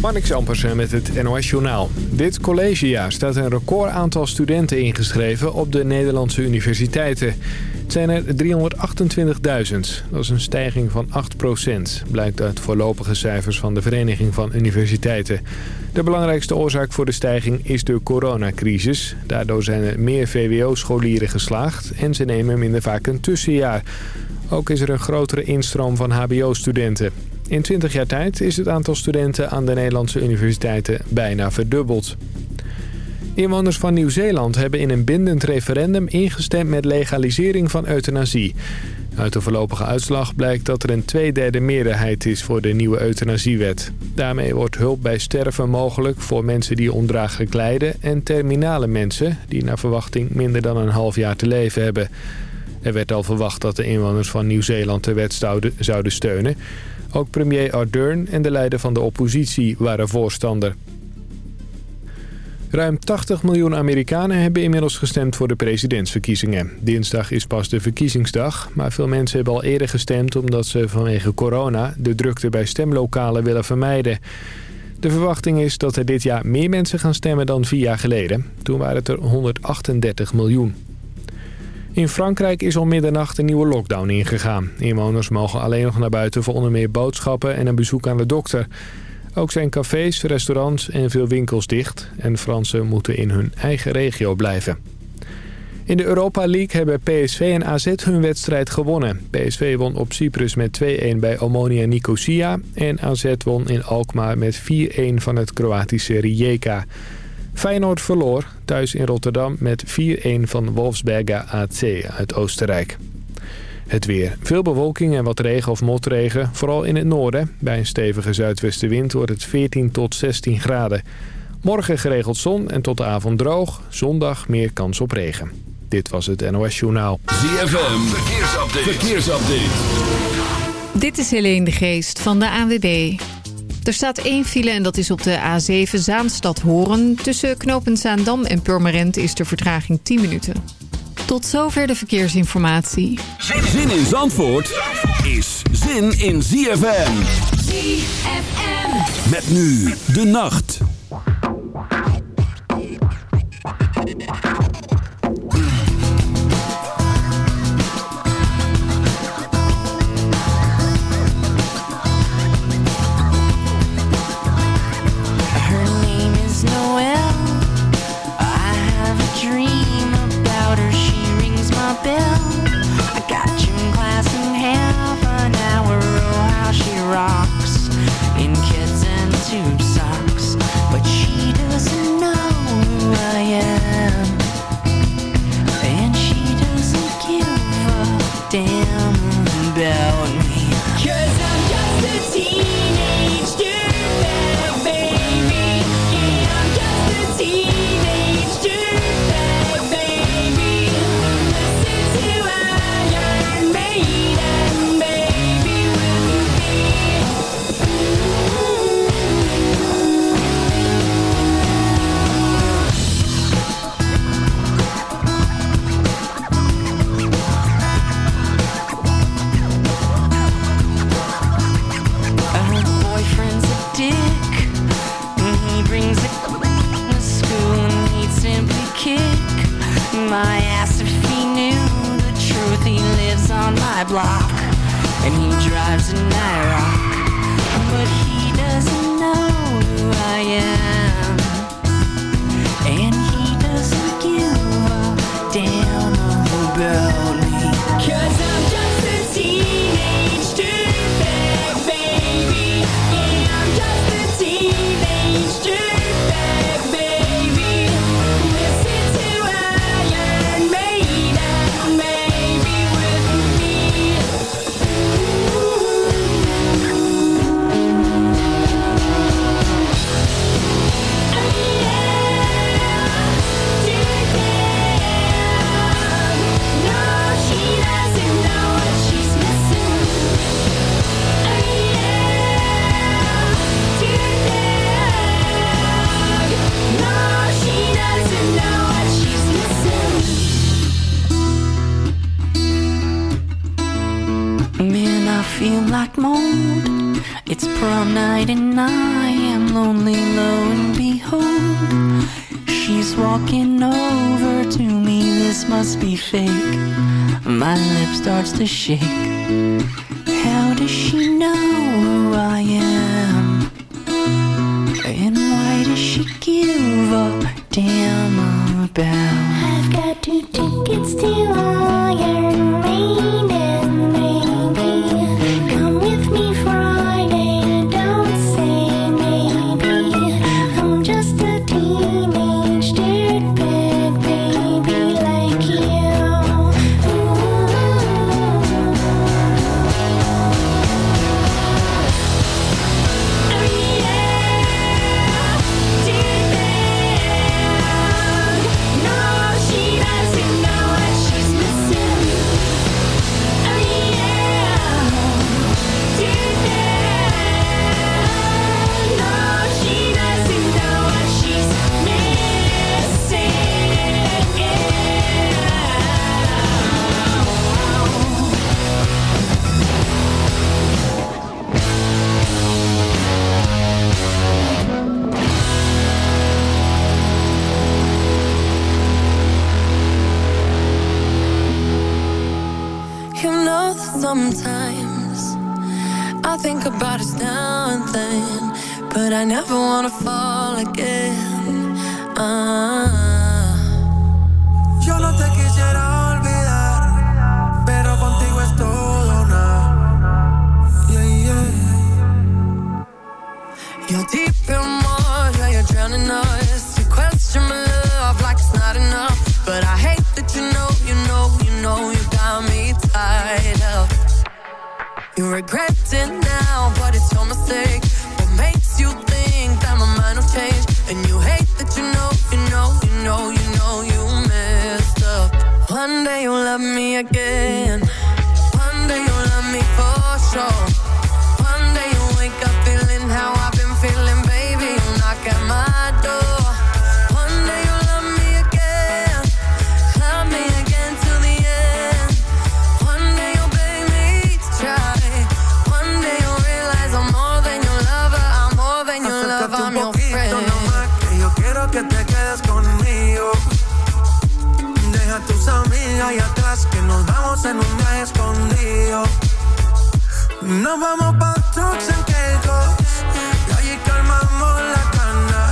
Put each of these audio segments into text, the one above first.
Marnix Ampersen met het NOS Journaal. Dit collegejaar staat een record aantal studenten ingeschreven op de Nederlandse universiteiten. Het zijn er 328.000. Dat is een stijging van 8% blijkt uit voorlopige cijfers van de Vereniging van Universiteiten. De belangrijkste oorzaak voor de stijging is de coronacrisis. Daardoor zijn er meer VWO-scholieren geslaagd en ze nemen minder vaak een tussenjaar. Ook is er een grotere instroom van hbo-studenten. In 20 jaar tijd is het aantal studenten aan de Nederlandse universiteiten bijna verdubbeld. Inwoners van Nieuw-Zeeland hebben in een bindend referendum ingestemd met legalisering van euthanasie. Uit de voorlopige uitslag blijkt dat er een tweederde meerderheid is voor de nieuwe euthanasiewet. Daarmee wordt hulp bij sterven mogelijk voor mensen die ondraaglijk lijden... en terminale mensen die naar verwachting minder dan een half jaar te leven hebben. Er werd al verwacht dat de inwoners van Nieuw-Zeeland de wet zouden steunen... Ook premier Ardern en de leider van de oppositie waren voorstander. Ruim 80 miljoen Amerikanen hebben inmiddels gestemd voor de presidentsverkiezingen. Dinsdag is pas de verkiezingsdag, maar veel mensen hebben al eerder gestemd... omdat ze vanwege corona de drukte bij stemlokalen willen vermijden. De verwachting is dat er dit jaar meer mensen gaan stemmen dan vier jaar geleden. Toen waren het er 138 miljoen. In Frankrijk is om middernacht een nieuwe lockdown ingegaan. Inwoners mogen alleen nog naar buiten voor onder meer boodschappen en een bezoek aan de dokter. Ook zijn cafés, restaurants en veel winkels dicht. En Fransen moeten in hun eigen regio blijven. In de Europa League hebben PSV en AZ hun wedstrijd gewonnen. PSV won op Cyprus met 2-1 bij Omonia Nicosia. En AZ won in Alkmaar met 4-1 van het Kroatische Rijeka. Feyenoord verloor thuis in Rotterdam met 4-1 van Wolfsberger AC uit Oostenrijk. Het weer. Veel bewolking en wat regen of motregen, vooral in het noorden. Bij een stevige zuidwestenwind wordt het 14 tot 16 graden. Morgen geregeld zon en tot de avond droog. Zondag meer kans op regen. Dit was het NOS Journaal. ZFM, verkeersupdate. verkeersupdate. Dit is Helene de Geest van de ANWB. Er staat één file en dat is op de A7 Zaanstad-Horen. Tussen knooppunt Zaandam en Purmerend is de vertraging 10 minuten. Tot zover de verkeersinformatie. Zin in Zandvoort is zin in ZFM. ZFM. Met nu de nacht. no block, and he drives a night. shake. en un escondido. Nos vamos pa' trucks en y allí calmamos la cana.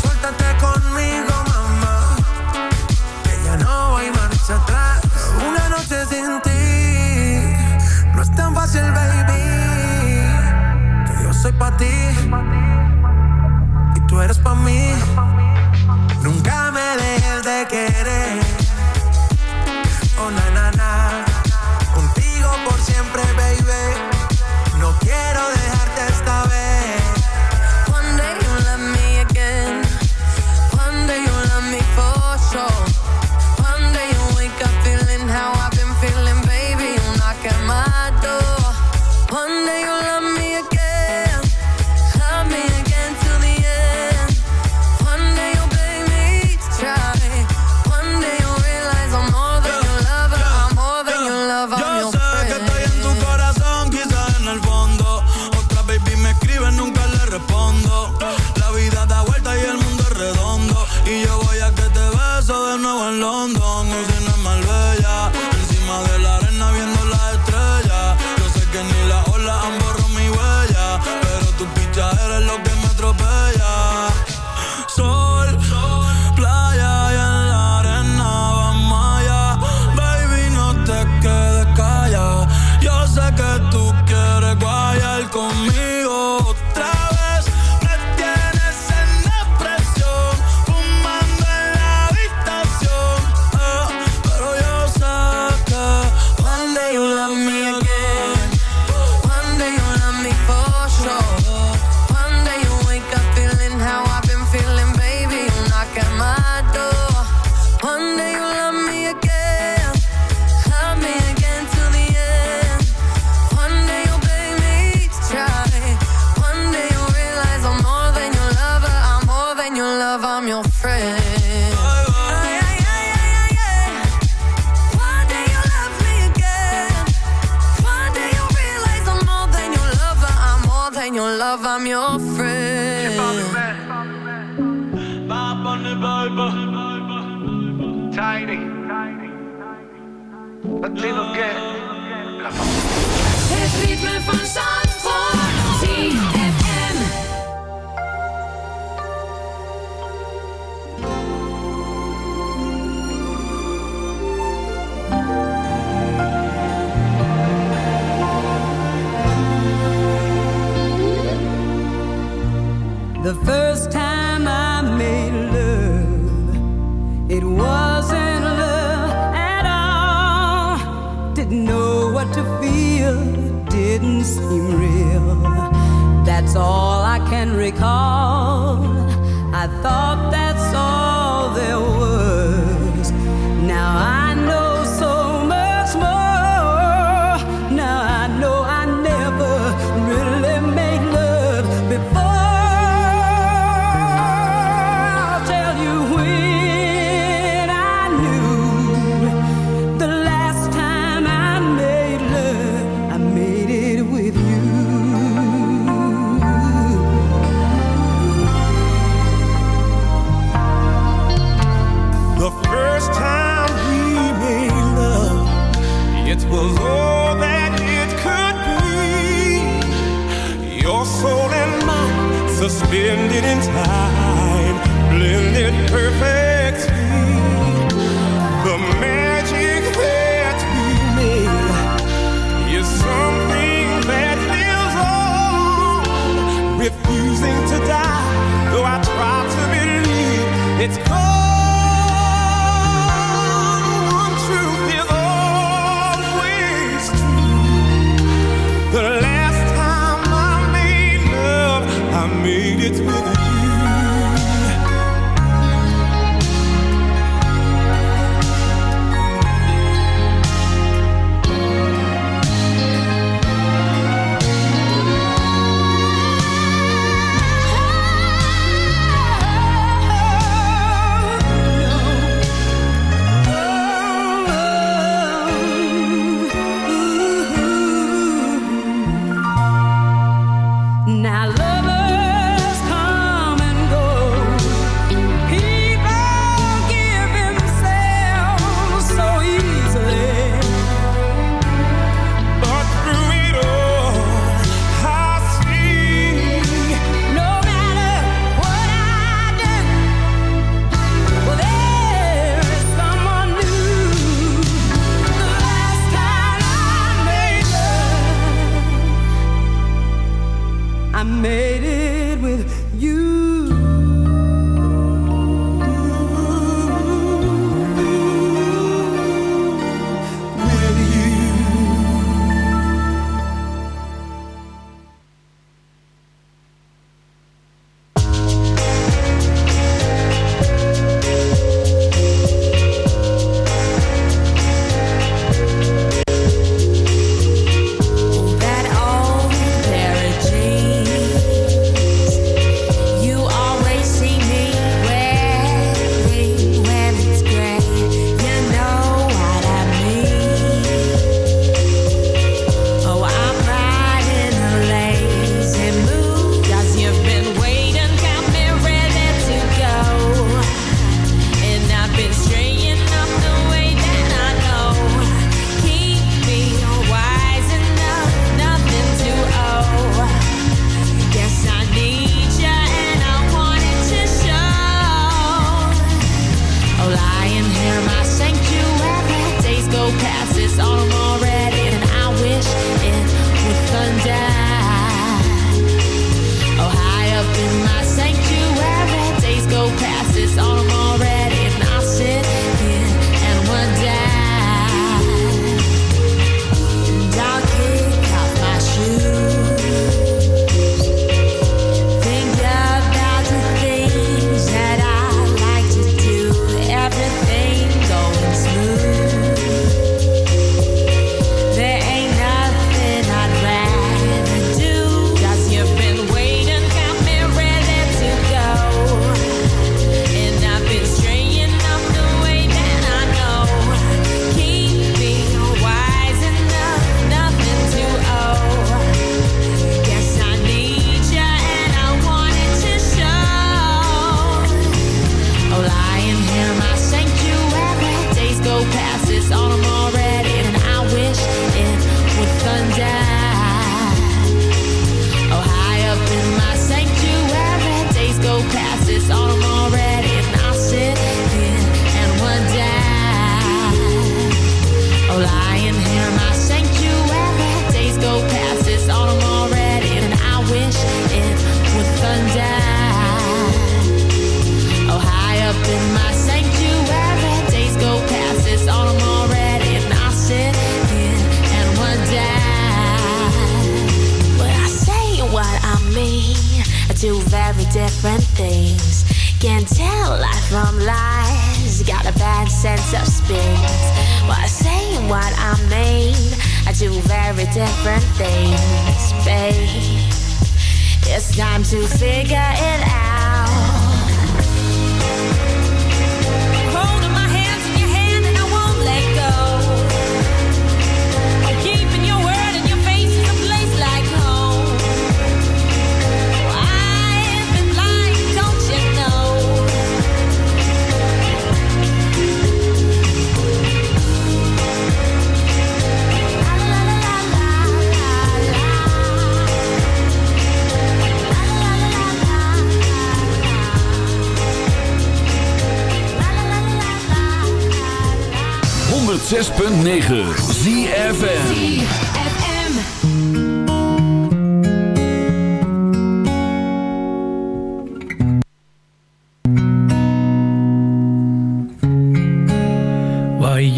Suéltate conmigo, mamá, que ya no hay marcha atrás. Una noche sin ti no es tan fácil, baby, que yo soy pa' ti y tú eres pa' mí.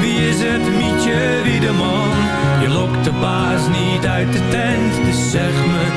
Wie is het mietje, wie de man? Je lokt de baas niet uit de tent, dus zeg me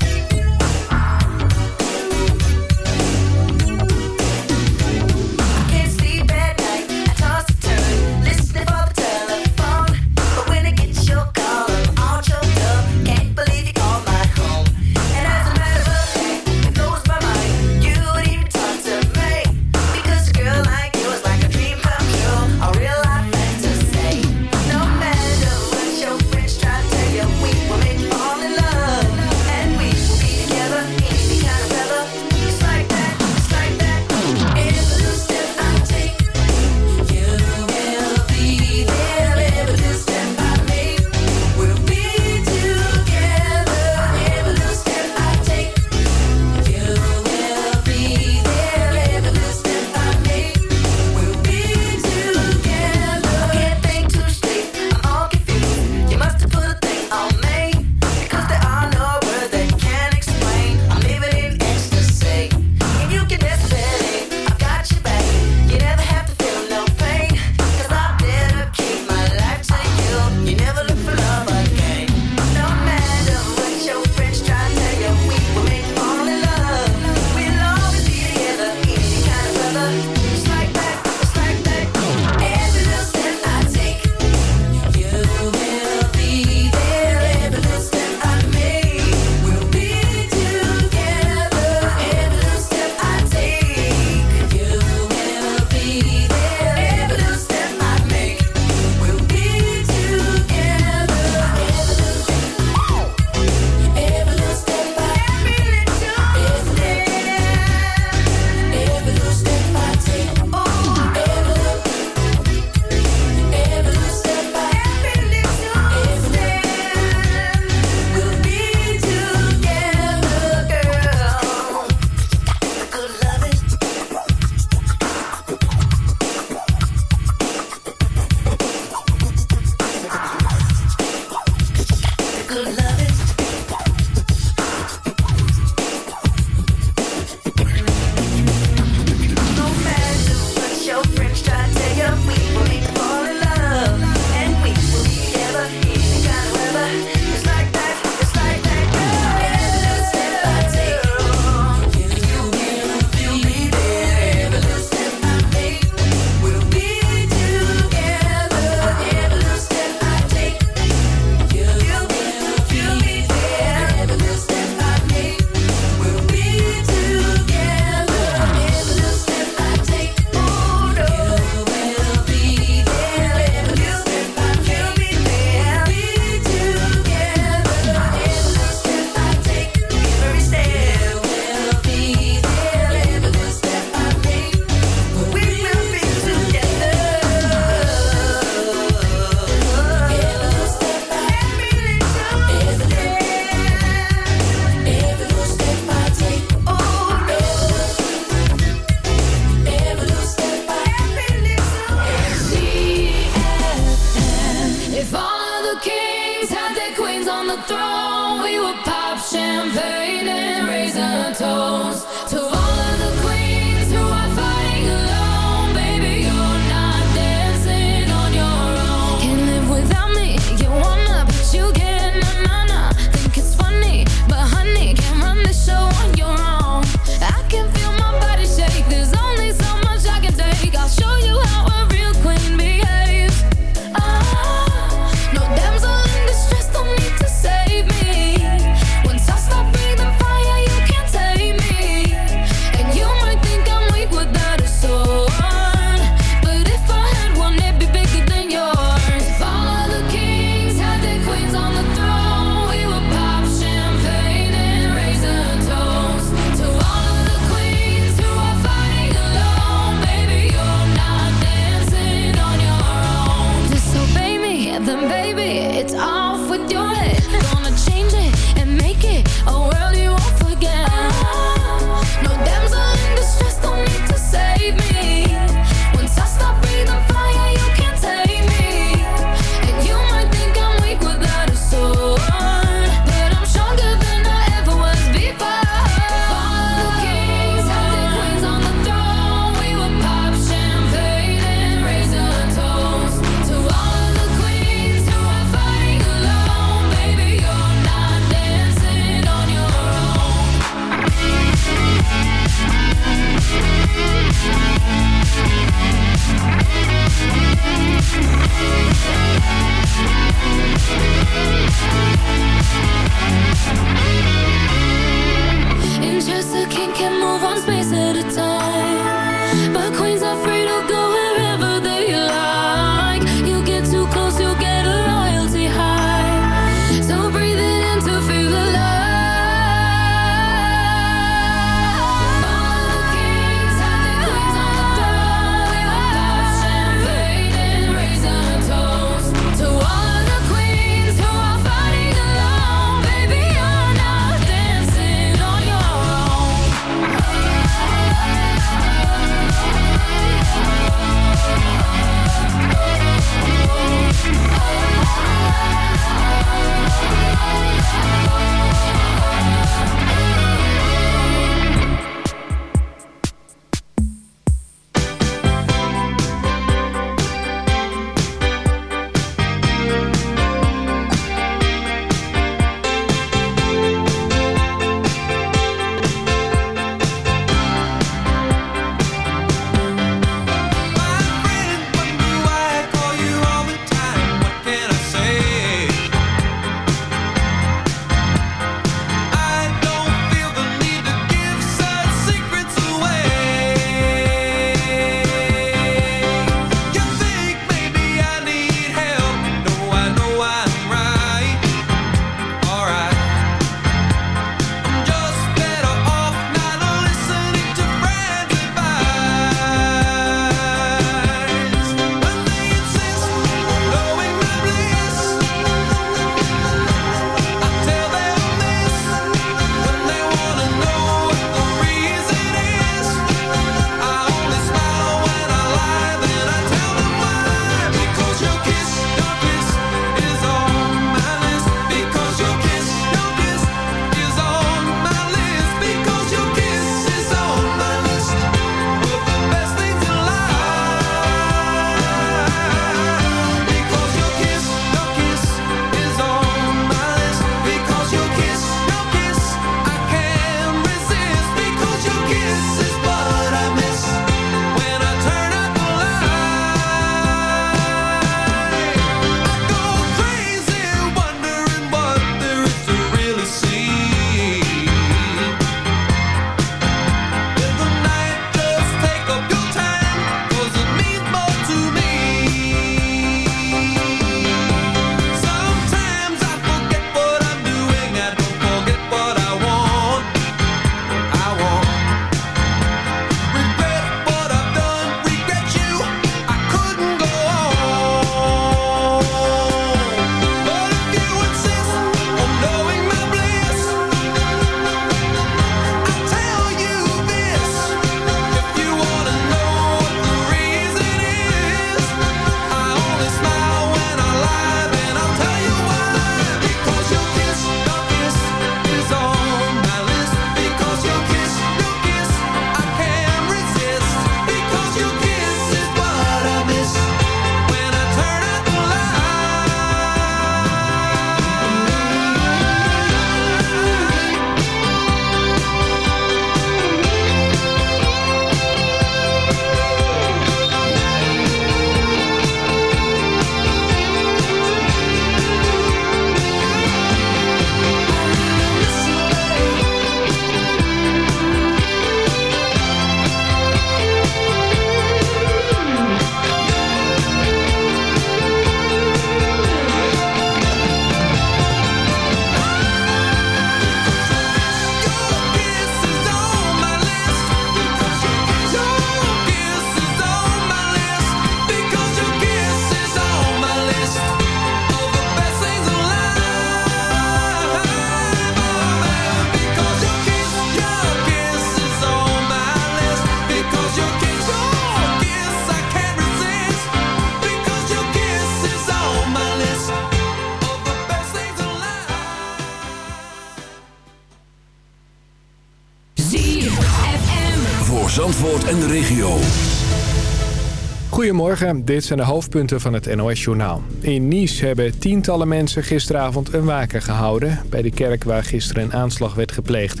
Dit zijn de hoofdpunten van het NOS-journaal. In Nice hebben tientallen mensen gisteravond een waken gehouden... bij de kerk waar gisteren een aanslag werd gepleegd.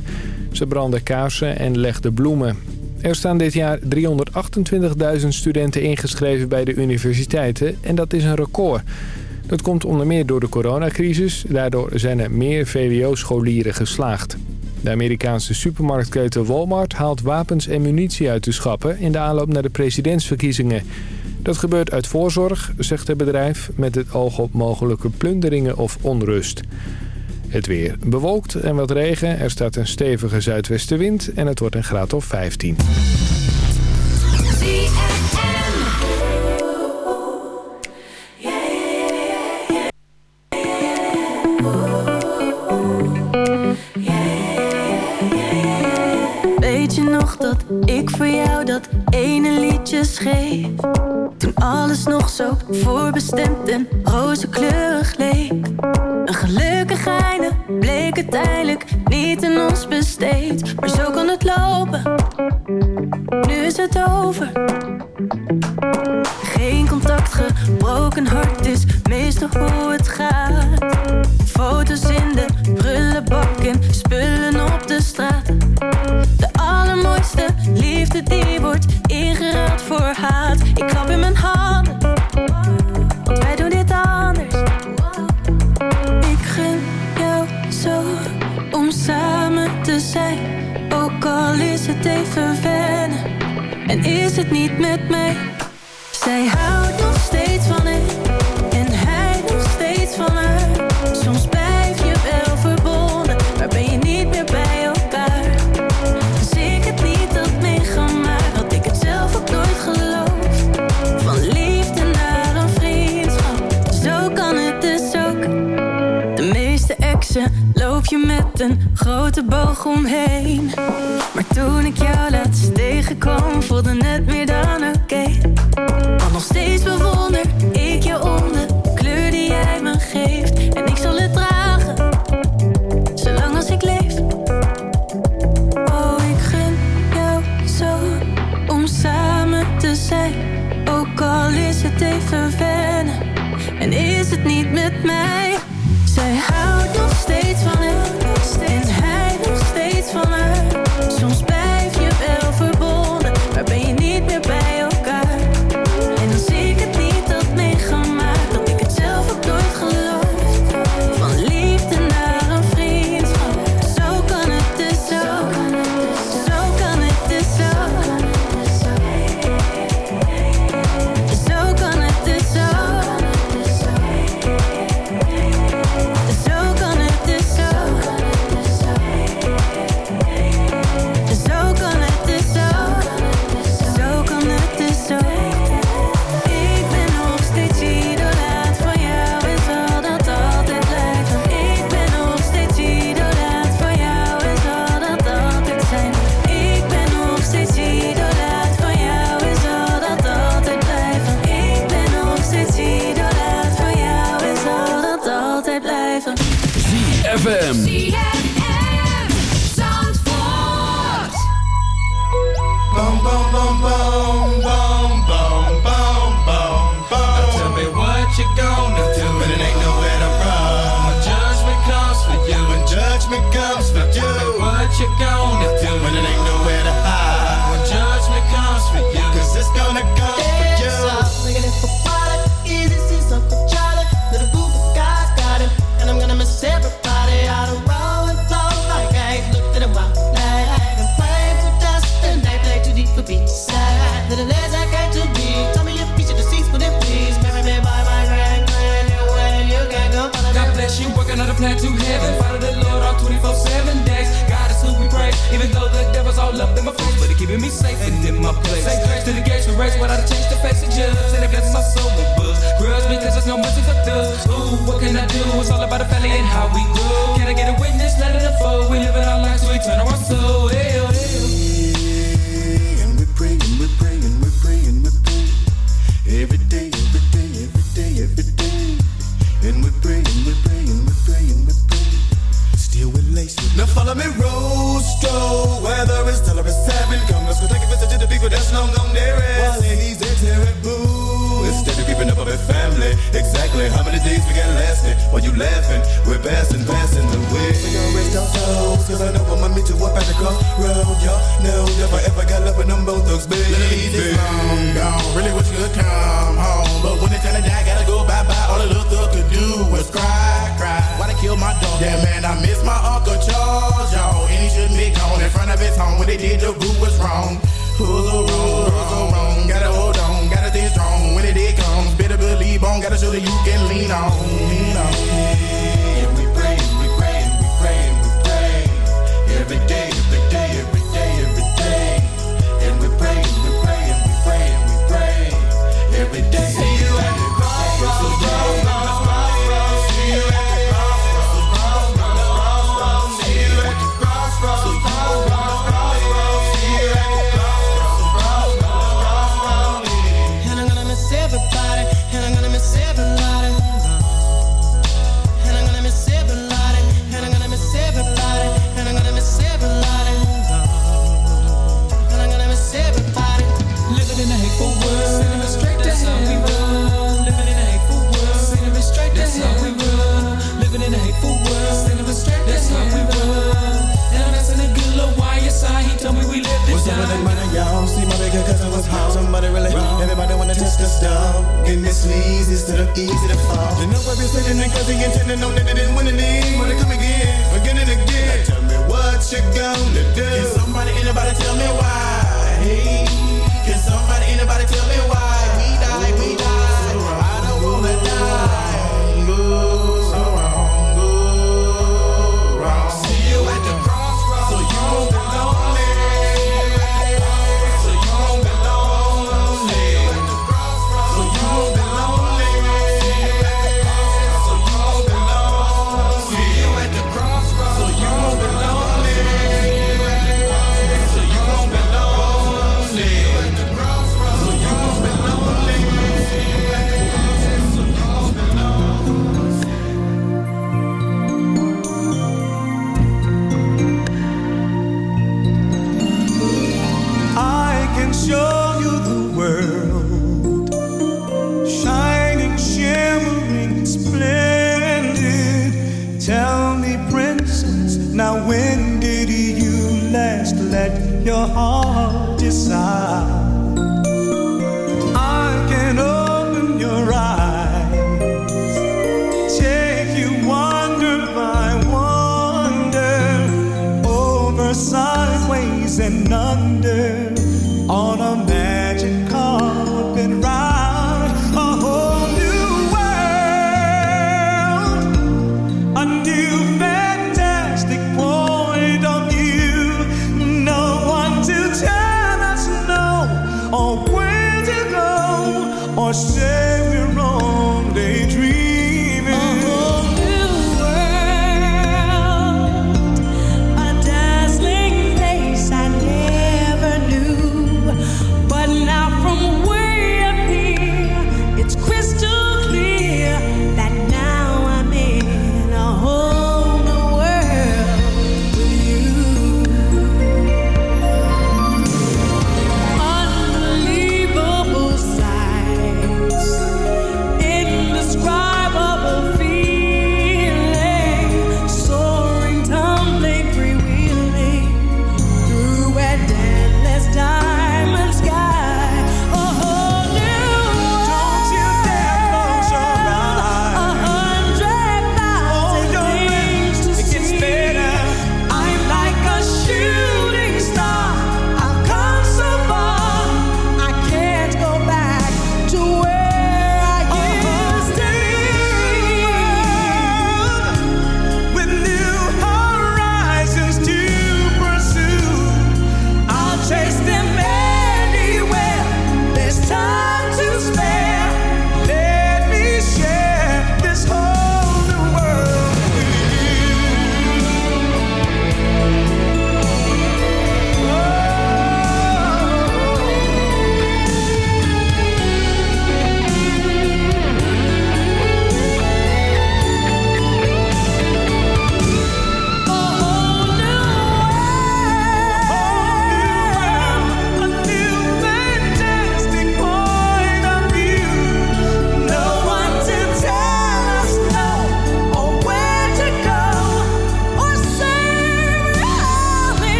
Ze brandden kaarsen en legden bloemen. Er staan dit jaar 328.000 studenten ingeschreven bij de universiteiten... en dat is een record. Dat komt onder meer door de coronacrisis. Daardoor zijn er meer VWO-scholieren geslaagd. De Amerikaanse supermarktketen Walmart haalt wapens en munitie uit de schappen... in de aanloop naar de presidentsverkiezingen. Dat gebeurt uit voorzorg, zegt het bedrijf, met het oog op mogelijke plunderingen of onrust. Het weer bewolkt en wat regen, er staat een stevige zuidwestenwind en het wordt een graad of 15. Toen alles nog zo voorbestemd en rozenkleurig leek. Een gelukkig einde bleek uiteindelijk niet in ons besteed. Maar zo kon het lopen, nu is het over. Geen contact, gebroken hart is meestal hoe het gaat. Foto's in de prullenbak en spullen op de straat. De allermooiste liefde die wordt ik klap in mijn handen, want wij doen dit anders. Ik gun jou zo om samen te zijn. Ook al is het even wennen en is het niet met mij. met een grote boog omheen. Maar toen ik jou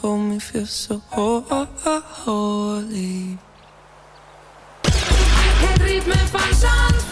Hold me, feel so holy. Ritme van Zandvoort.